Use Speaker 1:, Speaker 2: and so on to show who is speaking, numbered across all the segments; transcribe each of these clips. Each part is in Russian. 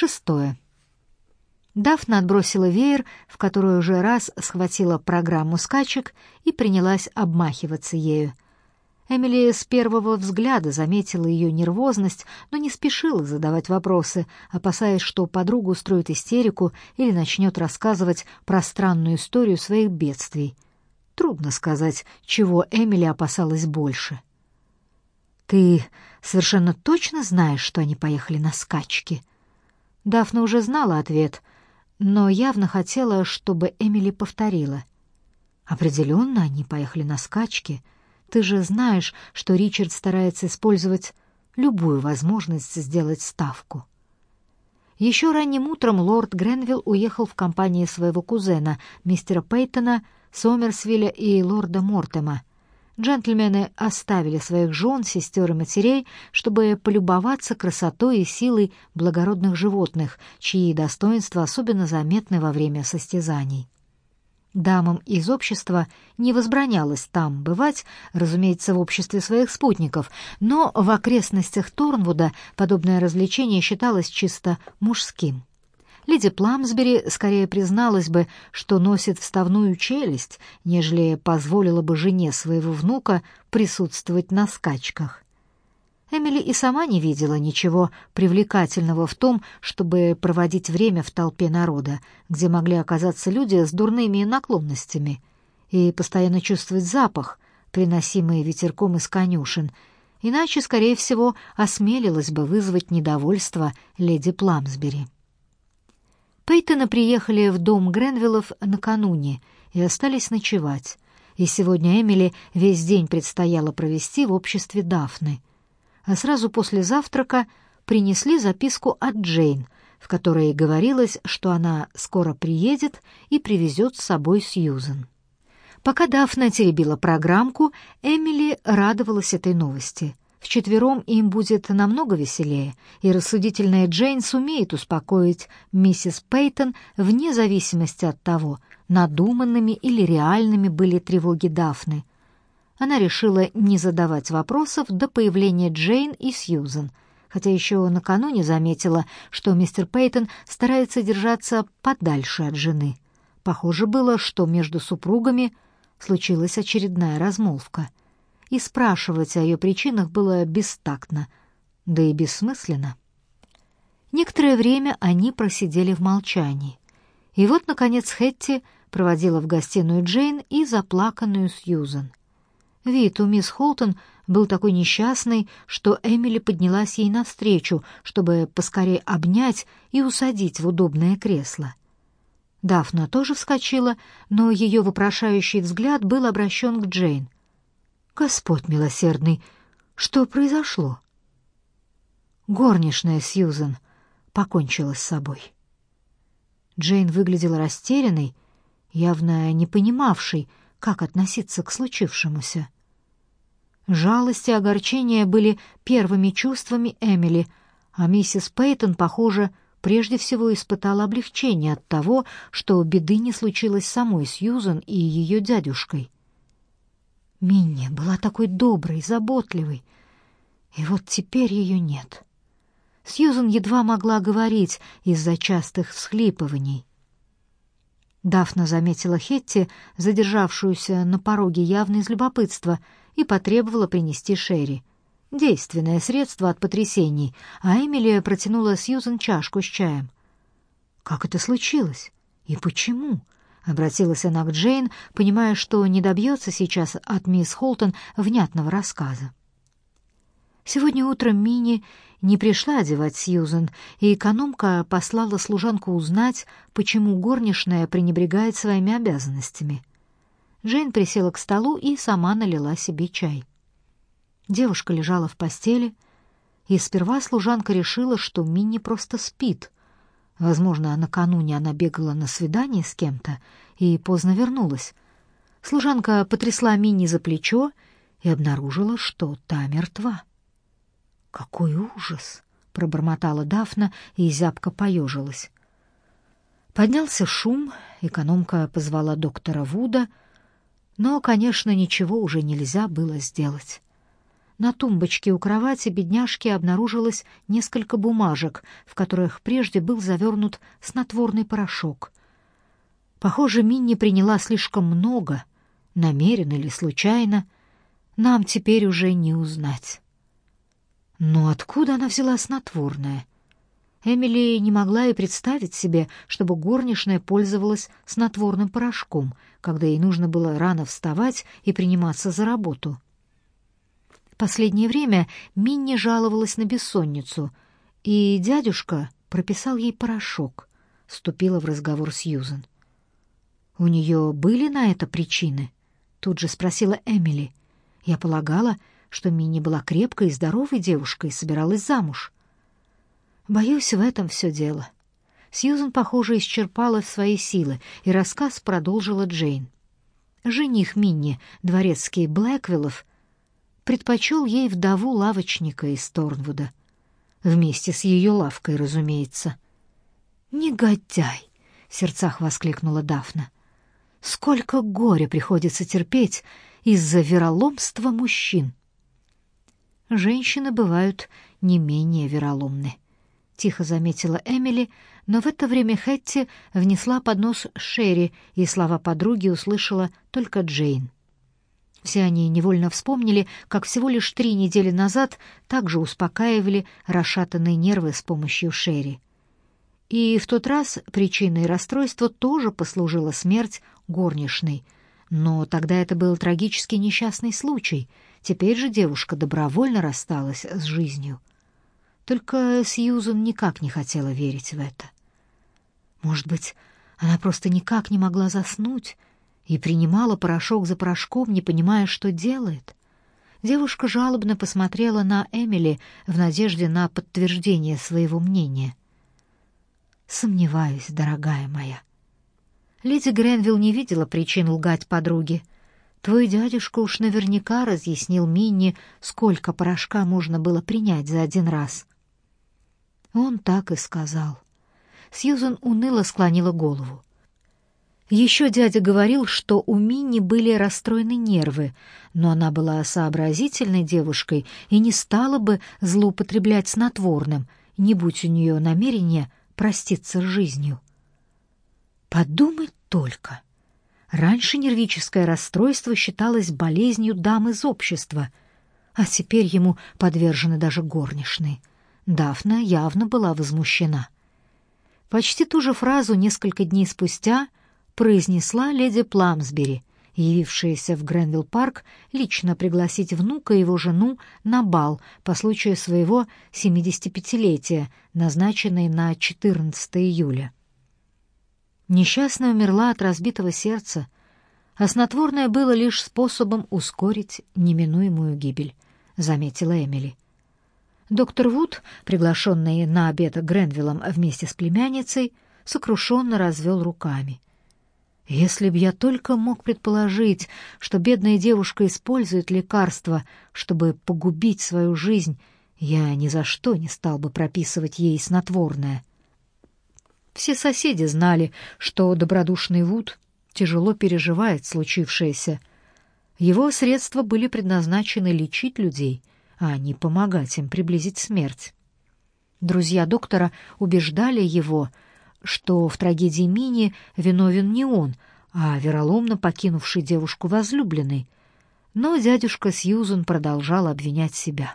Speaker 1: Шестое. Дафна отбросила веер, в который уже раз схватила программу скачек и принялась обмахиваться ею. Эмили с первого взгляда заметила ее нервозность, но не спешила задавать вопросы, опасаясь, что подруга устроит истерику или начнет рассказывать пространную историю своих бедствий. Трудно сказать, чего Эмили опасалась больше. «Ты совершенно точно знаешь, что они поехали на скачки?» Дафна уже знала ответ, но явно хотела, чтобы Эмили повторила. «Определенно они поехали на скачки. Ты же знаешь, что Ричард старается использовать любую возможность сделать ставку». Еще ранним утром лорд Гренвилл уехал в компании своего кузена, мистера Пейтона, Сомерсвилля и лорда Мортема — Джентльмены оставили своих жен, сестер и матерей, чтобы полюбоваться красотой и силой благородных животных, чьи достоинства особенно заметны во время состязаний. Дамам из общества не возбранялось там бывать, разумеется, в обществе своих спутников, но в окрестностях Торнвуда подобное развлечение считалось чисто мужским. Леди Пламсбери скорее призналась бы, что носит вставную челюсть, нежели позволила бы жене своего внука присутствовать на скачках. Эмили и сама не видела ничего привлекательного в том, чтобы проводить время в толпе народа, где могли оказаться люди с дурными наклонностями, и постоянно чувствовать запах, приносимый ветерком из конюшен, иначе, скорее всего, осмелилась бы вызвать недовольство леди Пламсбери. Пейтона приехали в дом Гренвиллов накануне и остались ночевать. И сегодня Эмили весь день предстояло провести в обществе Дафны. А сразу после завтрака принесли записку от Джейн, в которой говорилось, что она скоро приедет и привезет с собой Сьюзен. Пока Дафна теребила программку, Эмили радовалась этой новости. Вчетвером им будет намного веселее, и рассудительная Джейн сумеет успокоить миссис Пейтон вне зависимости от того, надуманными или реальными были тревоги Дафны. Она решила не задавать вопросов до появления Джейн и Сьюзен, хотя еще накануне заметила, что мистер Пейтон старается держаться подальше от жены. Похоже было, что между супругами случилась очередная размолвка — и спрашивать о ее причинах было бестактно, да и бессмысленно. Некоторое время они просидели в молчании. И вот, наконец, Хетти проводила в гостиную Джейн и заплаканную Сьюзен. Вид у мисс Холтон был такой несчастный, что Эмили поднялась ей навстречу, чтобы поскорее обнять и усадить в удобное кресло. Дафна тоже вскочила, но ее вопрошающий взгляд был обращен к Джейн — Господь милосердный, что произошло? Горничная Сьюзен покончила с собой. Джейн выглядела растерянной, явно не понимавшей, как относиться к случившемуся. Жалость и огорчение были первыми чувствами Эмили, а миссис Пейтон, похоже, прежде всего испытала облегчение от того, что беды не случилось самой Сьюзен и ее дядюшкой. Минни была такой доброй, заботливой, и вот теперь ее нет. Сьюзен едва могла говорить из-за частых всхлипываний. Дафна заметила Хетти, задержавшуюся на пороге явно из любопытства, и потребовала принести Шерри. Действенное средство от потрясений, а Эмилия протянула Сьюзен чашку с чаем. Как это случилось? И почему? Обратилась она к Джейн, понимая, что не добьется сейчас от мисс Холтон внятного рассказа. Сегодня утром Мини не пришла одевать Сьюзен, и экономка послала служанку узнать, почему горничная пренебрегает своими обязанностями. Джейн присела к столу и сама налила себе чай. Девушка лежала в постели, и сперва служанка решила, что Мини просто спит — Возможно, накануне она бегала на свидание с кем-то и поздно вернулась. Служанка потрясла Мини за плечо и обнаружила, что та мертва. «Какой ужас!» — пробормотала Дафна и зябко поежилась. Поднялся шум, экономка позвала доктора Вуда, но, конечно, ничего уже нельзя было сделать. На тумбочке у кровати бедняжки обнаружилось несколько бумажек, в которых прежде был завернут снотворный порошок. Похоже, Минни приняла слишком много, намеренно или случайно, нам теперь уже не узнать. Но откуда она взяла снотворное? Эмили не могла и представить себе, чтобы горничная пользовалась снотворным порошком, когда ей нужно было рано вставать и приниматься за работу. Последнее время Минни жаловалась на бессонницу, и дядюшка прописал ей порошок, вступила в разговор с Юзен. «У нее были на это причины?» — тут же спросила Эмили. «Я полагала, что Минни была крепкой и здоровой девушкой и собиралась замуж». «Боюсь, в этом все дело». Сьюзен, похоже, исчерпала свои силы, и рассказ продолжила Джейн. Жених Минни, дворецкий Блэквиллов, предпочел ей вдову лавочника из Торнвуда. Вместе с ее лавкой, разумеется. «Негодяй!» — в сердцах воскликнула Дафна. «Сколько горя приходится терпеть из-за вероломства мужчин!» «Женщины бывают не менее вероломны», — тихо заметила Эмили, но в это время Хэтти внесла поднос Шерри, и слова подруги услышала только Джейн. Все они невольно вспомнили, как всего лишь три недели назад также успокаивали расшатанные нервы с помощью Шерри. И в тот раз причиной расстройства тоже послужила смерть горничной. Но тогда это был трагический несчастный случай. Теперь же девушка добровольно рассталась с жизнью. Только Сьюзен никак не хотела верить в это. Может быть, она просто никак не могла заснуть, и принимала порошок за порошком, не понимая, что делает. Девушка жалобно посмотрела на Эмили в надежде на подтверждение своего мнения. «Сомневаюсь, дорогая моя». Леди Гренвилл не видела причин лгать подруге. Твой дядюшка уж наверняка разъяснил Минни, сколько порошка можно было принять за один раз. Он так и сказал. Сьюзен уныло склонила голову. Еще дядя говорил, что у Минни были расстроены нервы, но она была сообразительной девушкой и не стала бы злоупотреблять снотворным, не будь у нее намерения проститься с жизнью. Подумать только. Раньше нервическое расстройство считалось болезнью дам из общества, а теперь ему подвержены даже горничные. Дафна явно была возмущена. Почти ту же фразу несколько дней спустя — произнесла леди Пламсбери, явившаяся в Гренвилл-парк лично пригласить внука и его жену на бал по случаю своего 75-летия, назначенный на 14 июля. Несчастная умерла от разбитого сердца, а снотворное было лишь способом ускорить неминуемую гибель, заметила Эмили. Доктор Вуд, приглашенный на обед Гренвиллом вместе с племянницей, сокрушенно развел руками. Если б я только мог предположить, что бедная девушка использует лекарство, чтобы погубить свою жизнь, я ни за что не стал бы прописывать ей снотворное. Все соседи знали, что добродушный Вуд тяжело переживает случившееся. Его средства были предназначены лечить людей, а не помогать им приблизить смерть. Друзья доктора убеждали его — что в трагедии Мини виновен не он, а вероломно покинувший девушку возлюбленный. Но дядюшка Сьюзен продолжал обвинять себя.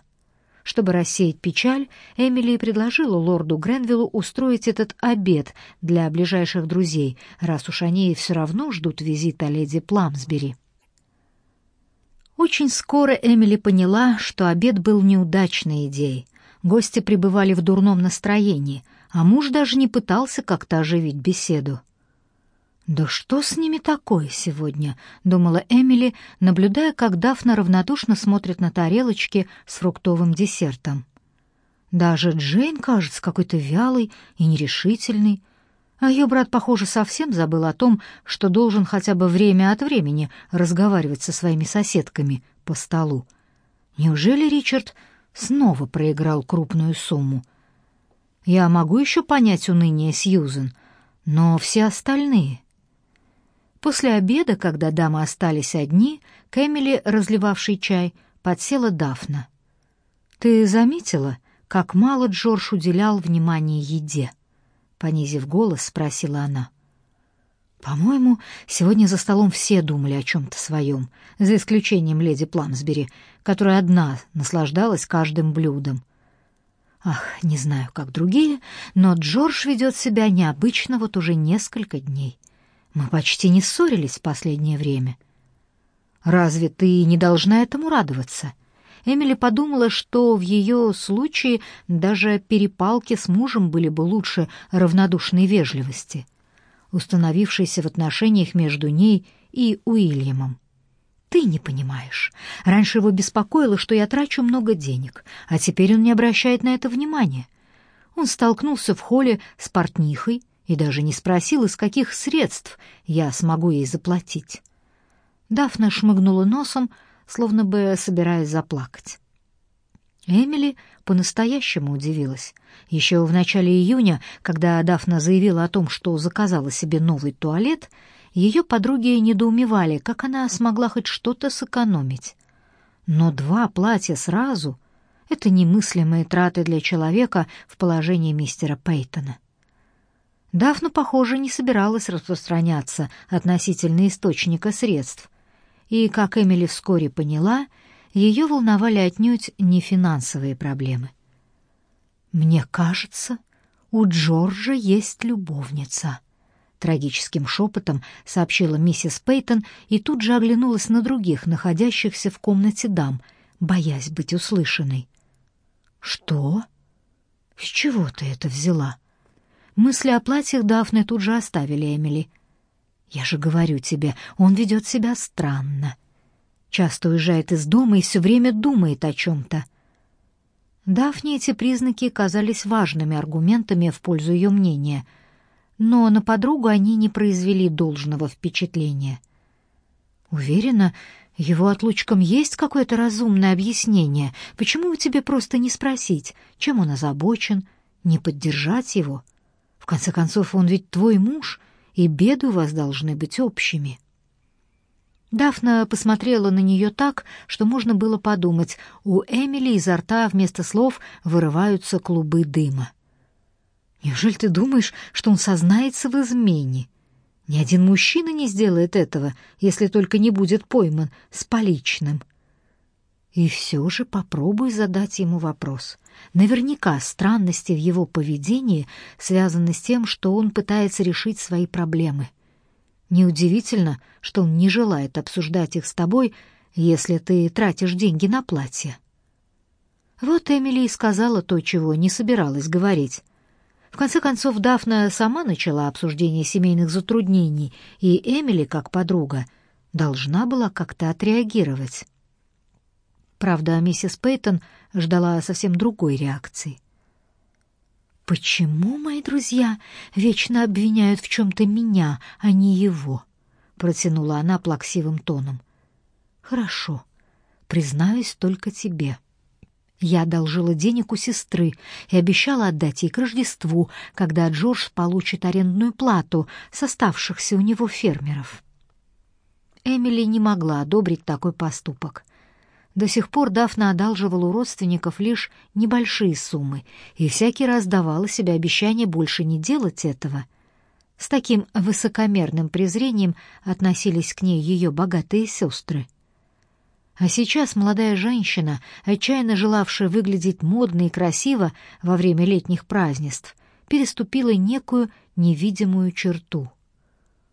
Speaker 1: Чтобы рассеять печаль, Эмили предложила лорду Гренвиллу устроить этот обед для ближайших друзей, раз уж они все равно ждут визита леди Пламсбери. Очень скоро Эмили поняла, что обед был неудачной идеей. Гости пребывали в дурном настроении — а муж даже не пытался как-то оживить беседу. «Да что с ними такое сегодня?» — думала Эмили, наблюдая, как Дафна равнодушно смотрит на тарелочки с фруктовым десертом. Даже Джейн кажется какой-то вялой и нерешительной, а ее брат, похоже, совсем забыл о том, что должен хотя бы время от времени разговаривать со своими соседками по столу. Неужели Ричард снова проиграл крупную сумму? Я могу еще понять уныние Сьюзен, но все остальные... После обеда, когда дамы остались одни, к Эмили, разливавшей чай, подсела Дафна. «Ты заметила, как мало Джордж уделял внимания еде?» Понизив голос, спросила она. «По-моему, сегодня за столом все думали о чем-то своем, за исключением леди Пламсбери, которая одна наслаждалась каждым блюдом. Ах, не знаю, как другие, но Джордж ведет себя необычно вот уже несколько дней. Мы почти не ссорились в последнее время. Разве ты не должна этому радоваться?» Эмили подумала, что в ее случае даже перепалки с мужем были бы лучше равнодушной вежливости, установившейся в отношениях между ней и Уильямом. Ты не понимаешь. Раньше его беспокоило, что я трачу много денег, а теперь он не обращает на это внимания. Он столкнулся в холле с портнихой и даже не спросил, из каких средств я смогу ей заплатить. Дафна шмыгнула носом, словно бы собираясь заплакать. Эмили по-настоящему удивилась. Еще в начале июня, когда Дафна заявила о том, что заказала себе новый туалет, ее подруги недоумевали, как она смогла хоть что-то сэкономить. Но два платья сразу — это немыслимые траты для человека в положении мистера Пейтона. Дафна, похоже, не собиралась распространяться относительно источника средств, и, как Эмили вскоре поняла, ее волновали отнюдь не финансовые проблемы. «Мне кажется, у Джорджа есть любовница», — трагическим шепотом сообщила миссис Пейтон и тут же оглянулась на других, находящихся в комнате дам, боясь быть услышанной. «Что? С чего ты это взяла?» Мысли о платьях Дафны тут же оставили Эмили — я же говорю тебе, он ведет себя странно. Часто уезжает из дома и все время думает о чем-то. Дафне эти признаки казались важными аргументами в пользу ее мнения, но на подругу они не произвели должного впечатления. Уверена, его отлучкам есть какое-то разумное объяснение. Почему бы тебе просто не спросить, чем он озабочен, не поддержать его? Конце концов, он ведь твой муж, и беды у вас должны быть общими. Дафна посмотрела на нее так, что можно было подумать, у Эмили изо рта вместо слов вырываются клубы дыма. Неужели ты думаешь, что он сознается в измене? Ни один мужчина не сделает этого, если только не будет пойман с поличным. И все же попробуй задать ему вопрос. Наверняка странности в его поведении связаны с тем, что он пытается решить свои проблемы. Неудивительно, что он не желает обсуждать их с тобой, если ты тратишь деньги на платье. Вот Эмили и сказала то, чего не собиралась говорить. В конце концов, Дафна сама начала обсуждение семейных затруднений, и Эмили, как подруга, должна была как-то отреагировать. Правда, миссис Пейтон ждала совсем другой реакции. «Почему мои друзья вечно обвиняют в чем-то меня, а не его?» — протянула она плаксивым тоном. «Хорошо, признаюсь только тебе. Я одолжила денег у сестры и обещала отдать ей к Рождеству, когда Джордж получит арендную плату с оставшихся у него фермеров». Эмили не могла одобрить такой поступок — до сих пор Дафна одалживала у родственников лишь небольшие суммы и всякий раз давала себе обещание больше не делать этого. С таким высокомерным презрением относились к ней ее богатые сестры. А сейчас молодая женщина, отчаянно желавшая выглядеть модно и красиво во время летних празднеств, переступила некую невидимую черту.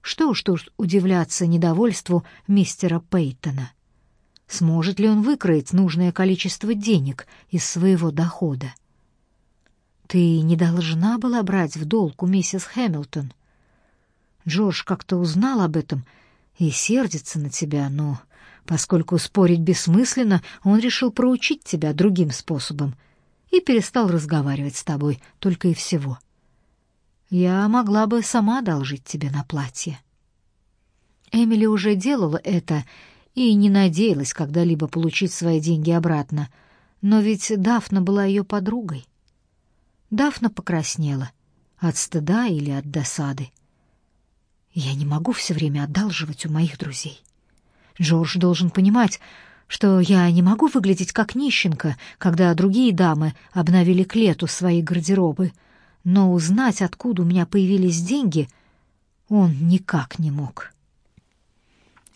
Speaker 1: Что уж тут удивляться недовольству мистера Пейтона. Сможет ли он выкроить нужное количество денег из своего дохода? Ты не должна была брать в долг у миссис Хэмилтон. Джордж как-то узнал об этом и сердится на тебя, но поскольку спорить бессмысленно, он решил проучить тебя другим способом и перестал разговаривать с тобой только и всего. Я могла бы сама одолжить тебе на платье. Эмили уже делала это и не надеялась когда-либо получить свои деньги обратно. Но ведь Дафна была ее подругой. Дафна покраснела. От стыда или от досады. Я не могу все время одалживать у моих друзей. Джордж должен понимать, что я не могу выглядеть как нищенка, когда другие дамы обновили к лету свои гардеробы, но узнать, откуда у меня появились деньги, он никак не мог.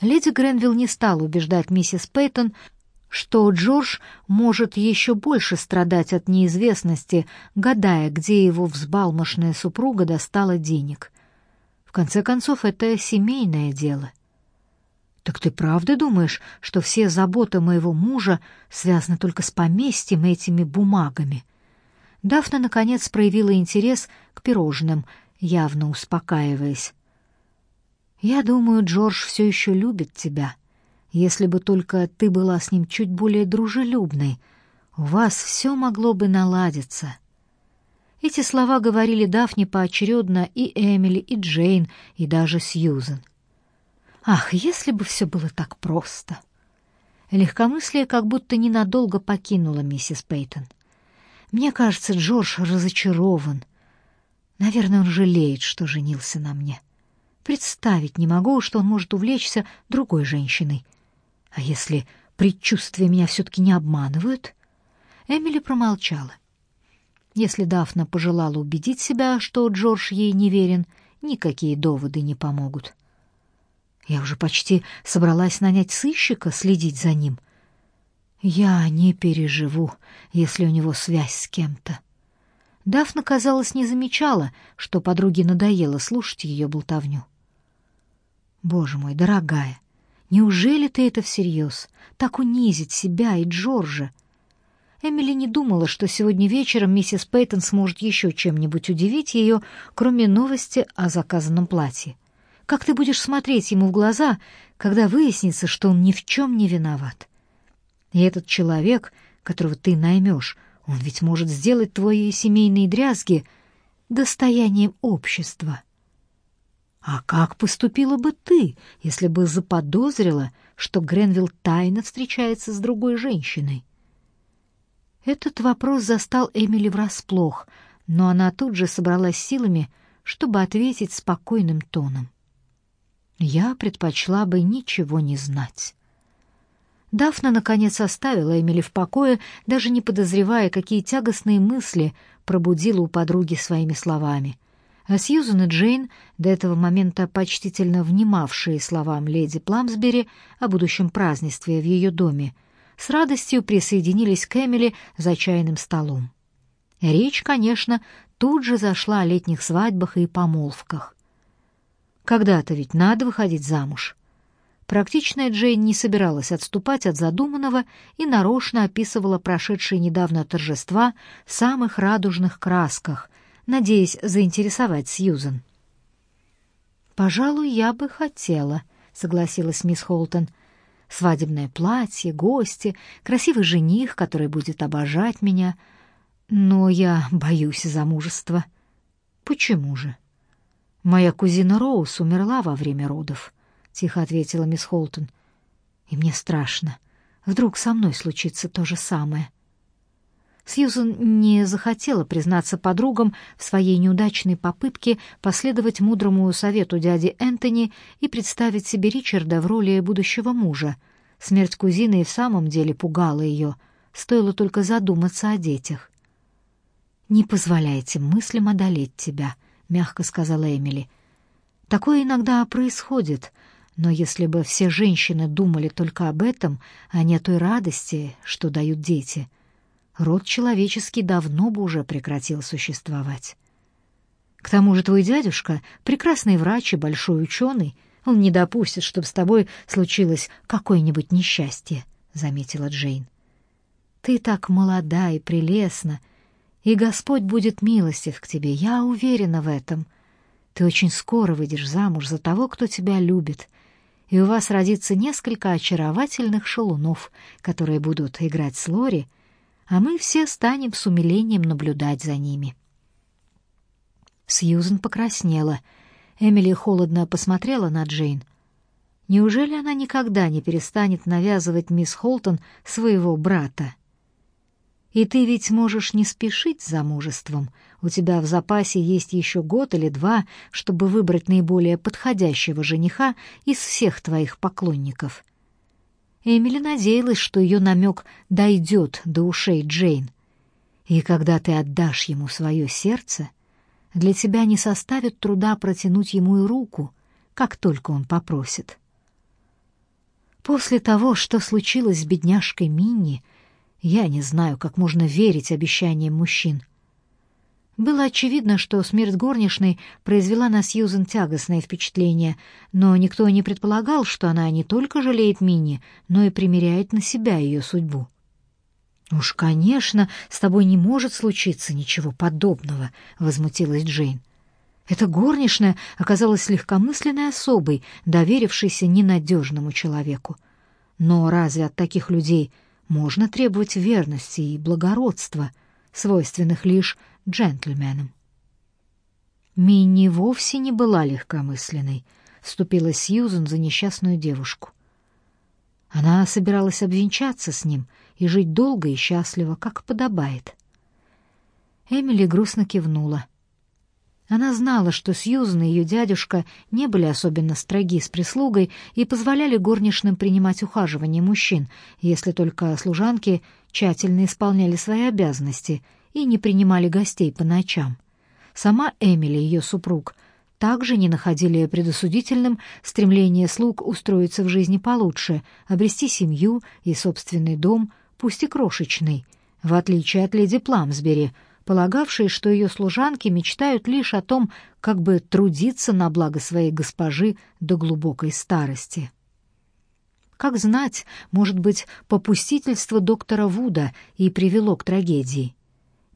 Speaker 1: Леди Гренвилл не стала убеждать миссис Пейтон, что Джордж может еще больше страдать от неизвестности, гадая, где его взбалмошная супруга достала денег. В конце концов, это семейное дело. «Так ты правда думаешь, что все заботы моего мужа связаны только с поместьем и этими бумагами?» Дафна, наконец, проявила интерес к пирожным, явно успокаиваясь. «Я думаю, Джордж все еще любит тебя. Если бы только ты была с ним чуть более дружелюбной, у вас все могло бы наладиться». Эти слова говорили Дафне поочередно и Эмили, и Джейн, и даже Сьюзен. Ах, если бы все было так просто! Легкомыслие как будто ненадолго покинуло миссис Пейтон. Мне кажется, Джордж разочарован. Наверное, он жалеет, что женился на мне. Представить не могу, что он может увлечься другой женщиной. А если предчувствия меня все-таки не обманывают? Эмили промолчала. Если Дафна пожелала убедить себя, что Джордж ей не верен, никакие доводы не помогут. Я уже почти собралась нанять сыщика следить за ним. Я не переживу, если у него связь с кем-то. Дафна, казалось, не замечала, что подруге надоело слушать ее болтовню. Боже мой, дорогая, неужели ты это всерьез? Так унизить себя и Джорджа? Эмили не думала, что сегодня вечером миссис Пейтон сможет еще чем-нибудь удивить ее, кроме новости о заказанном платье. Как ты будешь смотреть ему в глаза, когда выяснится, что он ни в чем не виноват? И этот человек, которого ты наймешь, он ведь может сделать твои семейные дрязги достоянием общества. А как поступила бы ты, если бы заподозрила, что Гренвилл тайно встречается с другой женщиной? Этот вопрос застал Эмили врасплох, но она тут же собралась силами, чтобы ответить спокойным тоном. Я предпочла бы ничего не знать. Дафна наконец оставила Эмили в покое, даже не подозревая, какие тягостные мысли пробудила у подруги своими словами. А Сьюзен и Джейн, до этого момента почтительно внимавшие словам леди Пламсбери о будущем празднестве в ее доме, с радостью присоединились к Эмили за чайным столом. Речь, конечно, тут же зашла о летних свадьбах и помолвках. Когда-то ведь надо выходить замуж. Практичная Джейн не собиралась отступать от задуманного и нарочно описывала прошедшие недавно торжества в самых радужных красках, надеясь заинтересовать Сьюзен. «Пожалуй, я бы хотела», — согласилась мисс Холтон. «Свадебное платье, гости, красивый жених, который будет обожать меня. Но я боюсь замужества». «Почему же?» «Моя кузина Роуз умерла во время родов», — тихо ответила мисс Холтон. «И мне страшно. Вдруг со мной случится то же самое». Сьюзен не захотела признаться подругам в своей неудачной попытке последовать мудрому совету дяди Энтони и представить себе Ричарда в роли будущего мужа. Смерть кузины и в самом деле пугала ее, стоило только задуматься о детях. «Не позволяйте мыслям одолеть тебя», — мягко сказала Эмили. «Такое иногда происходит, но если бы все женщины думали только об этом, а не о той радости, что дают дети», — род человеческий давно бы уже прекратил существовать. К тому же твой дядюшка — прекрасный врач и большой ученый. Он не допустит, чтобы с тобой случилось какое-нибудь несчастье, — заметила Джейн. Ты так молода и прелестна, и Господь будет милостив к тебе, я уверена в этом. Ты очень скоро выйдешь замуж за того, кто тебя любит, и у вас родится несколько очаровательных шалунов, которые будут играть с Лори а мы все станем с умилением наблюдать за ними. Сьюзен покраснела. Эмили холодно посмотрела на Джейн. Неужели она никогда не перестанет навязывать мисс Холтон своего брата? И ты ведь можешь не спешить с замужеством. У тебя в запасе есть еще год или два, чтобы выбрать наиболее подходящего жениха из всех твоих поклонников. Эмили надеялась, что ее намек дойдет до ушей Джейн. И когда ты отдашь ему свое сердце, для тебя не составит труда протянуть ему и руку, как только он попросит. После того, что случилось с бедняжкой Минни, я не знаю, как можно верить обещаниям мужчин. Было очевидно, что смерть горничной произвела на Сьюзен тягостное впечатление, но никто не предполагал, что она не только жалеет Минни, но и примеряет на себя ее судьбу. «Уж, конечно, с тобой не может случиться ничего подобного», — возмутилась Джейн. Эта горничная оказалась легкомысленной особой, доверившейся ненадежному человеку. Но разве от таких людей можно требовать верности и благородства, свойственных лишь джентльменам? Минни вовсе не была легкомысленной, вступила Сьюзен за несчастную девушку. Она собиралась обвенчаться с ним и жить долго и счастливо, как подобает. Эмили грустно кивнула. Она знала, что Сьюзан и ее дядюшка не были особенно строги с прислугой и позволяли горничным принимать ухаживание мужчин, если только служанки тщательно исполняли свои обязанности и не принимали гостей по ночам. Сама Эмили и ее супруг также не находили предосудительным стремление слуг устроиться в жизни получше, обрести семью и собственный дом, пусть и крошечный, в отличие от леди Пламсбери, полагавшей, что ее служанки мечтают лишь о том, как бы трудиться на благо своей госпожи до глубокой старости. Как знать, может быть, попустительство доктора Вуда и привело к трагедии.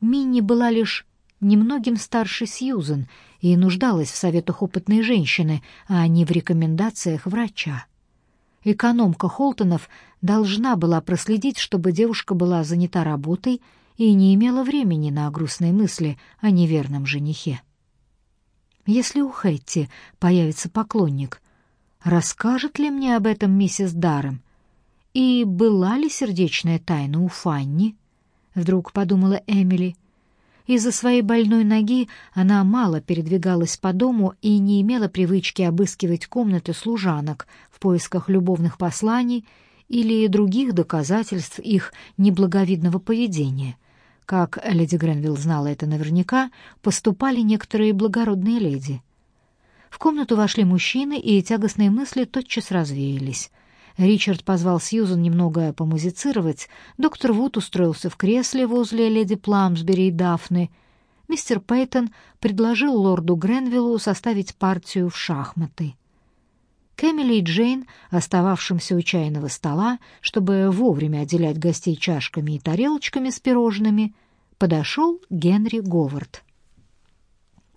Speaker 1: Минни была лишь немногим старше Сьюзен и нуждалась в советах опытной женщины, а не в рекомендациях врача. Экономка Холтонов должна была проследить, чтобы девушка была занята работой и не имела времени на грустные мысли о неверном женихе. Если у Хэтти появится поклонник, расскажет ли мне об этом миссис Даром? И была ли сердечная тайна у Фанни? Вдруг подумала Эмили — из-за своей больной ноги она мало передвигалась по дому и не имела привычки обыскивать комнаты служанок в поисках любовных посланий или других доказательств их неблаговидного поведения. Как леди Гренвилл знала это наверняка, поступали некоторые благородные леди. В комнату вошли мужчины, и тягостные мысли тотчас развеялись. Ричард позвал Сьюзан немного помузицировать. Доктор Вуд устроился в кресле возле леди Пламсбери и Дафны. Мистер Пейтон предложил лорду Гренвиллу составить партию в шахматы. Кэмили и Джейн, остававшимся у чайного стола, чтобы вовремя отделять гостей чашками и тарелочками с пирожными, подошел Генри Говард.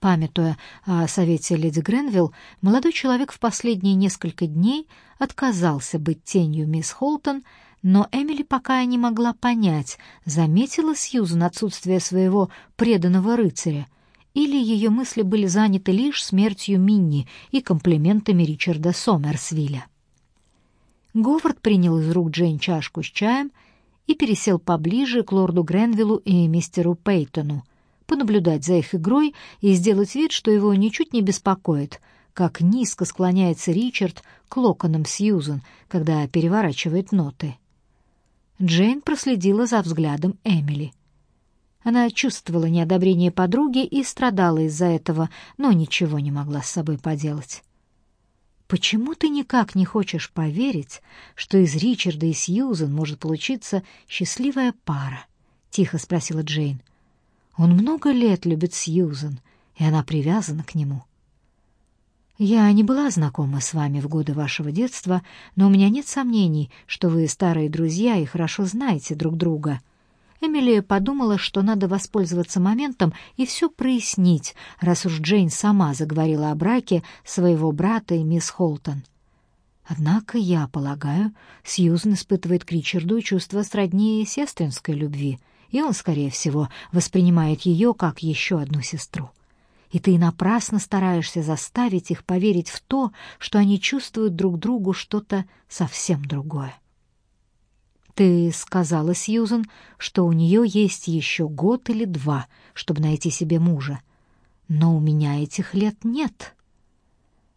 Speaker 1: Памятуя о совете леди Гренвилл, молодой человек в последние несколько дней отказался быть тенью мисс Холтон, но Эмили пока не могла понять, заметила Сьюзан отсутствие своего преданного рыцаря, или ее мысли были заняты лишь смертью Минни и комплиментами Ричарда Сомерсвилля. Говард принял из рук Джейн чашку с чаем и пересел поближе к лорду Гренвиллу и мистеру Пейтону, понаблюдать за их игрой и сделать вид, что его ничуть не беспокоит, как низко склоняется Ричард к локонам Сьюзен, когда переворачивает ноты. Джейн проследила за взглядом Эмили. Она чувствовала неодобрение подруги и страдала из-за этого, но ничего не могла с собой поделать. «Почему ты никак не хочешь поверить, что из Ричарда и Сьюзен может получиться счастливая пара?» — тихо спросила Джейн. — он много лет любит Сьюзен, и она привязана к нему. Я не была знакома с вами в годы вашего детства, но у меня нет сомнений, что вы старые друзья и хорошо знаете друг друга. Эмили подумала, что надо воспользоваться моментом и все прояснить, раз уж Джейн сама заговорила о браке своего брата и мисс Холтон. Однако, я полагаю, Сьюзен испытывает к Ричарду чувство сродни сестринской любви — и он, скорее всего, воспринимает ее как еще одну сестру. И ты напрасно стараешься заставить их поверить в то, что они чувствуют друг другу что-то совсем другое. Ты сказала, Сьюзен, что у нее есть еще год или два, чтобы найти себе мужа. Но у меня этих лет нет.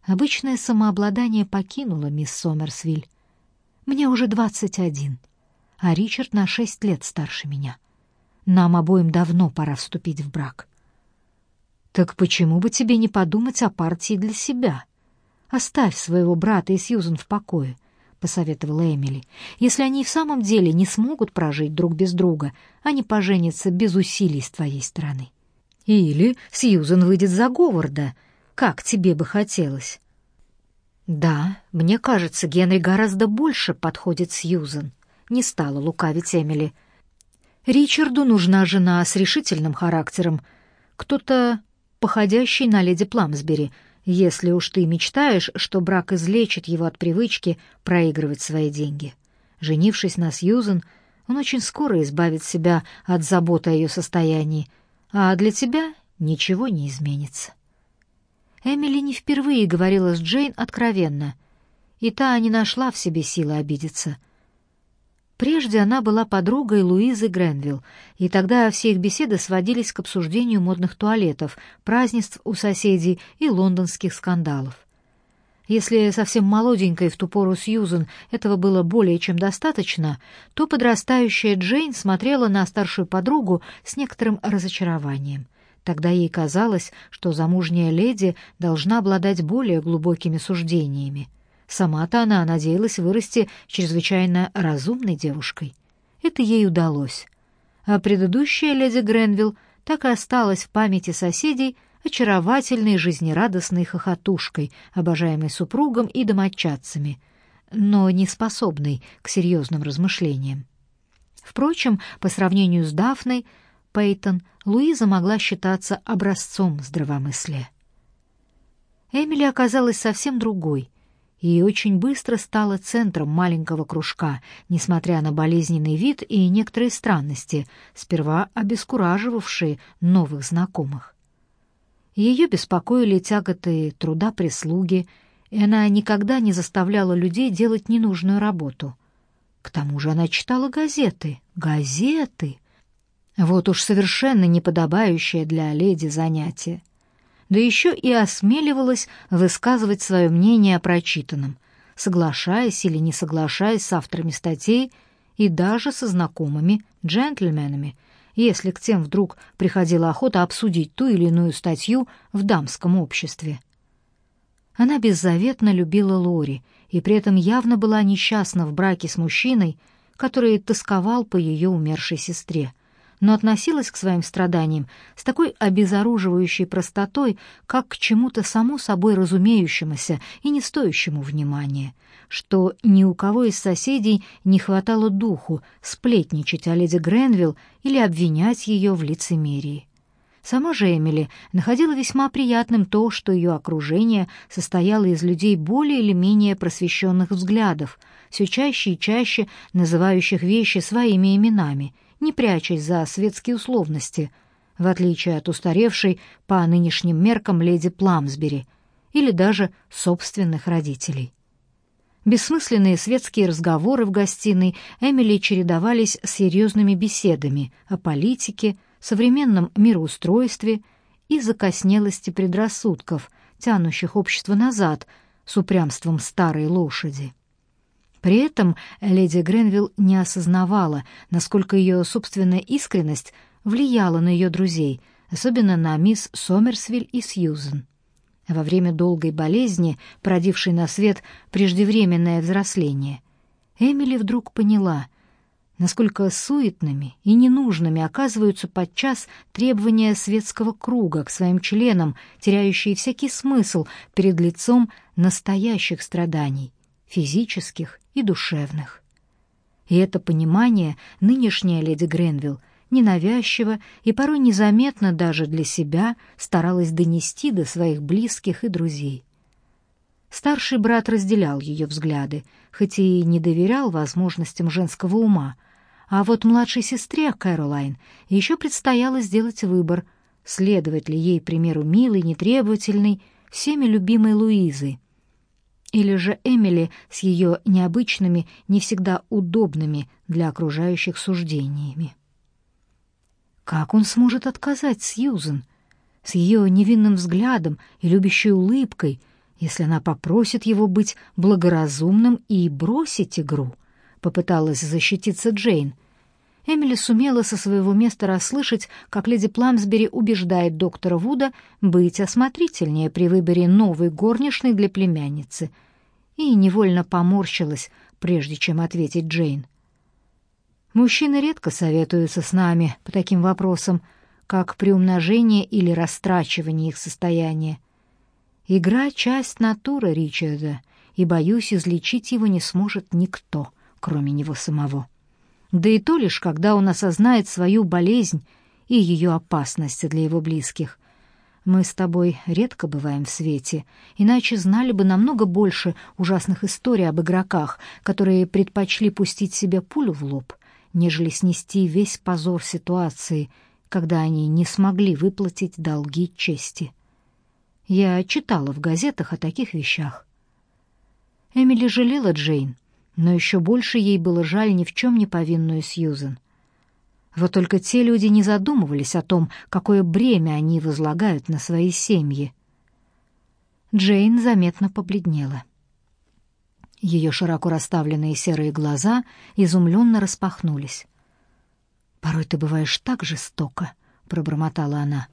Speaker 1: Обычное самообладание покинуло мисс Сомерсвиль. Мне уже двадцать один, а Ричард на шесть лет старше меня. Нам обоим давно пора вступить в брак. Так почему бы тебе не подумать о партии для себя? Оставь своего брата и Сьюзен в покое, посоветовала Эмили. Если они в самом деле не смогут прожить друг без друга, они поженятся без усилий с твоей стороны. Или Сьюзен выйдет за Говарда, как тебе бы хотелось. Да, мне кажется, Генри гораздо больше подходит Сьюзен. Не стала лукавить Эмили. Ричарду нужна жена с решительным характером, кто-то походящий на леди Пламсбери, если уж ты мечтаешь, что брак излечит его от привычки проигрывать свои деньги. Женившись на Сьюзен, он очень скоро избавит себя от заботы о ее состоянии, а для тебя ничего не изменится. Эмили не впервые говорила с Джейн откровенно, и та не нашла в себе силы обидеться. Прежде она была подругой Луизы Гренвилл, и тогда все их беседы сводились к обсуждению модных туалетов, празднеств у соседей и лондонских скандалов. Если совсем молоденькой в ту пору Сьюзен этого было более чем достаточно, то подрастающая Джейн смотрела на старшую подругу с некоторым разочарованием. Тогда ей казалось, что замужняя леди должна обладать более глубокими суждениями. Сама-то она надеялась вырасти чрезвычайно разумной девушкой. Это ей удалось. А предыдущая леди Гренвилл так и осталась в памяти соседей очаровательной жизнерадостной хохотушкой, обожаемой супругом и домочадцами, но не способной к серьезным размышлениям. Впрочем, по сравнению с Дафной, Пейтон, Луиза могла считаться образцом здравомыслия. Эмили оказалась совсем другой — и очень быстро стала центром маленького кружка, несмотря на болезненный вид и некоторые странности, сперва обескураживавшие новых знакомых. Ее беспокоили тяготы труда прислуги, и она никогда не заставляла людей делать ненужную работу. К тому же она читала газеты. Газеты! Вот уж совершенно неподобающее для леди занятие да еще и осмеливалась высказывать свое мнение о прочитанном, соглашаясь или не соглашаясь с авторами статей и даже со знакомыми джентльменами, если к тем вдруг приходила охота обсудить ту или иную статью в дамском обществе. Она беззаветно любила Лори и при этом явно была несчастна в браке с мужчиной, который тосковал по ее умершей сестре — но относилась к своим страданиям с такой обезоруживающей простотой, как к чему-то само собой разумеющемуся и не стоящему внимания, что ни у кого из соседей не хватало духу сплетничать о леди Гренвилл или обвинять ее в лицемерии. Сама же Эмили находила весьма приятным то, что ее окружение состояло из людей более или менее просвещенных взглядов, все чаще и чаще называющих вещи своими именами — не прячась за светские условности, в отличие от устаревшей по нынешним меркам леди Пламсбери или даже собственных родителей. Бессмысленные светские разговоры в гостиной Эмили чередовались с серьезными беседами о политике, современном мироустройстве и закоснелости предрассудков, тянущих общество назад с упрямством старой лошади. При этом леди Гренвилл не осознавала, насколько ее собственная искренность влияла на ее друзей, особенно на мисс Сомерсвиль и Сьюзен. Во время долгой болезни, породившей на свет преждевременное взросление, Эмили вдруг поняла, насколько суетными и ненужными оказываются подчас требования светского круга к своим членам, теряющие всякий смысл перед лицом настоящих страданий, физических и душевных. И это понимание нынешняя леди Гренвилл ненавязчиво и порой незаметно даже для себя старалась донести до своих близких и друзей. Старший брат разделял ее взгляды, хоть и не доверял возможностям женского ума, а вот младшей сестре Кэролайн еще предстояло сделать выбор, следовать ли ей примеру милой, нетребовательной, всеми любимой Луизы или же Эмили с ее необычными, не всегда удобными для окружающих суждениями. Как он сможет отказать Сьюзен? С ее невинным взглядом и любящей улыбкой, если она попросит его быть благоразумным и бросить игру, попыталась защититься Джейн. Эмили сумела со своего места расслышать, как леди Пламсбери убеждает доктора Вуда быть осмотрительнее при выборе новой горничной для племянницы, и невольно поморщилась, прежде чем ответить Джейн. Мужчины редко советуются с нами по таким вопросам, как приумножение или растрачивание их состояния. Игра — часть натуры Ричарда, и, боюсь, излечить его не сможет никто, кроме него самого. Да и то лишь, когда он осознает свою болезнь и ее опасность для его близких. Мы с тобой редко бываем в свете, иначе знали бы намного больше ужасных историй об игроках, которые предпочли пустить себе пулю в лоб, нежели снести весь позор ситуации, когда они не смогли выплатить долги чести. Я читала в газетах о таких вещах. Эмили жалела Джейн, но еще больше ей было жаль ни в чем не повинную Сьюзен. Вот только те люди не задумывались о том, какое бремя они возлагают на свои семьи. Джейн заметно побледнела. Ее широко расставленные серые глаза изумленно распахнулись. «Порой ты бываешь так жестоко», — пробормотала она.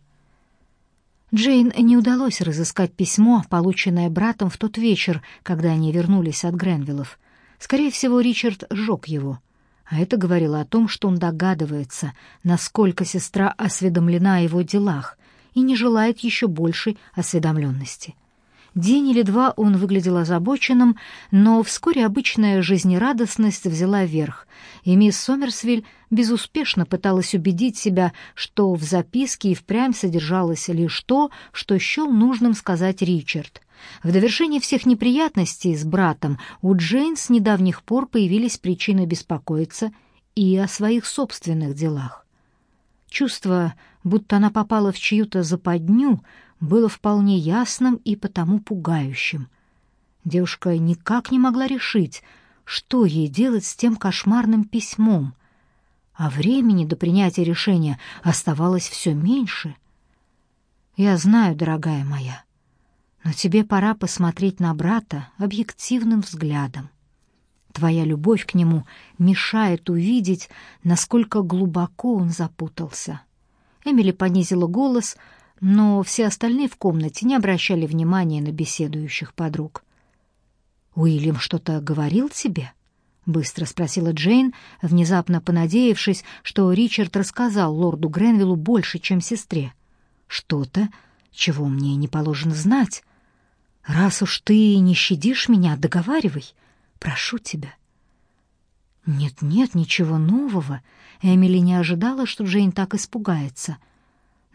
Speaker 1: Джейн не удалось разыскать письмо, полученное братом в тот вечер, когда они вернулись от Гренвиллов. Скорее всего, Ричард сжег его. А это говорило о том, что он догадывается, насколько сестра осведомлена о его делах и не желает еще большей осведомленности. День или два он выглядел озабоченным, но вскоре обычная жизнерадостность взяла верх, и мисс Сомерсвиль безуспешно пыталась убедить себя, что в записке и впрямь содержалось лишь то, что счел нужным сказать Ричард. В довершение всех неприятностей с братом у Джейн с недавних пор появились причины беспокоиться и о своих собственных делах. Чувство, будто она попала в чью-то западню, было вполне ясным и потому пугающим. Девушка никак не могла решить, что ей делать с тем кошмарным письмом, а времени до принятия решения оставалось все меньше. «Я знаю, дорогая моя, но тебе пора посмотреть на брата объективным взглядом. Твоя любовь к нему мешает увидеть, насколько глубоко он запутался». Эмили понизила голос, — но все остальные в комнате не обращали внимания на беседующих подруг. «Уильям что-то говорил тебе?» — быстро спросила Джейн, внезапно понадеявшись, что Ричард рассказал лорду Гренвиллу больше, чем сестре. «Что-то, чего мне не положено знать. Раз уж ты не щадишь меня, договаривай. Прошу тебя». «Нет-нет, ничего нового». Эмили не ожидала, что Джейн так испугается —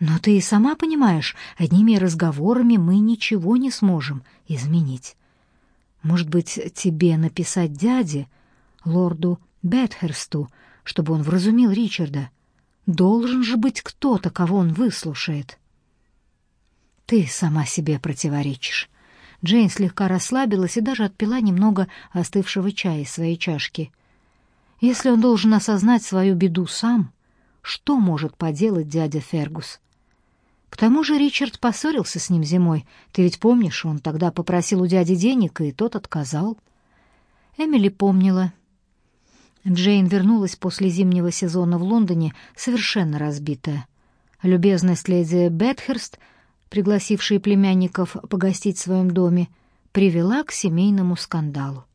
Speaker 1: но ты и сама понимаешь, одними разговорами мы ничего не сможем изменить. Может быть, тебе написать дяде, лорду Бетхерсту, чтобы он вразумил Ричарда? Должен же быть кто-то, кого он выслушает. Ты сама себе противоречишь. Джейн слегка расслабилась и даже отпила немного остывшего чая из своей чашки. Если он должен осознать свою беду сам, что может поделать дядя Фергус? К тому же Ричард поссорился с ним зимой. Ты ведь помнишь, он тогда попросил у дяди денег, и тот отказал. Эмили помнила. Джейн вернулась после зимнего сезона в Лондоне совершенно разбитая. Любезность леди Бетхерст, пригласившей племянников погостить в своем доме, привела к семейному скандалу.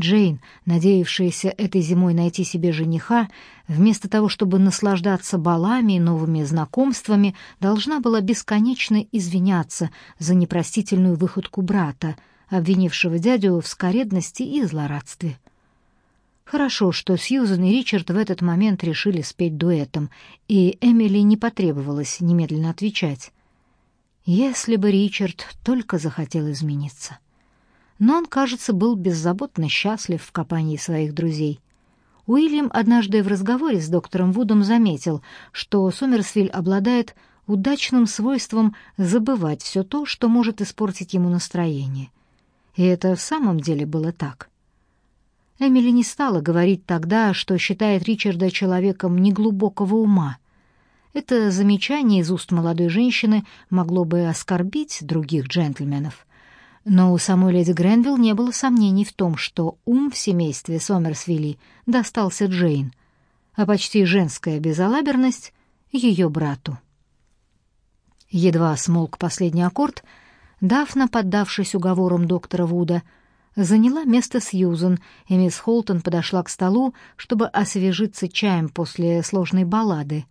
Speaker 1: Джейн, надеявшаяся этой зимой найти себе жениха, вместо того, чтобы наслаждаться балами и новыми знакомствами, должна была бесконечно извиняться за непростительную выходку брата, обвинившего дядю в скоредности и злорадстве. Хорошо, что Сьюзен и Ричард в этот момент решили спеть дуэтом, и Эмили не потребовалось немедленно отвечать. Если бы Ричард только захотел измениться но он, кажется, был беззаботно счастлив в компании своих друзей. Уильям однажды в разговоре с доктором Вудом заметил, что Сомерсвиль обладает удачным свойством забывать все то, что может испортить ему настроение. И это в самом деле было так. Эмили не стала говорить тогда, что считает Ричарда человеком неглубокого ума. Это замечание из уст молодой женщины могло бы оскорбить других джентльменов. Но у самой леди Гренвилл не было сомнений в том, что ум в семействе Сомерсвилли достался Джейн, а почти женская безалаберность — ее брату. Едва смолк последний аккорд, Дафна, поддавшись уговорам доктора Вуда, заняла место Сьюзен, и мисс Холтон подошла к столу, чтобы освежиться чаем после сложной баллады.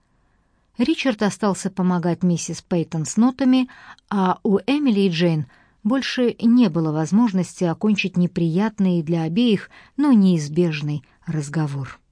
Speaker 1: Ричард остался помогать миссис Пейтон с нотами, а у Эмили и Джейн — больше не было возможности окончить неприятный для обеих, но неизбежный разговор.